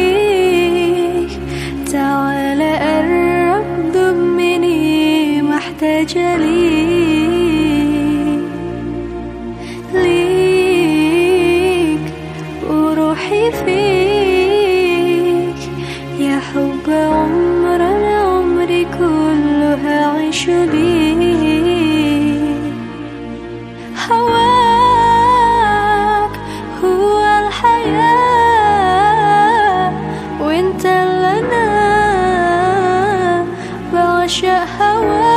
يمكنك تعال قرب ضمني محتاجة ليك ليك وروحي فيك يا حب عمري أنا عمري كله هعيش بيك power.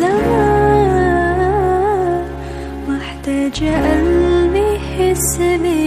أنا من زمان محتاجة قلبي بيك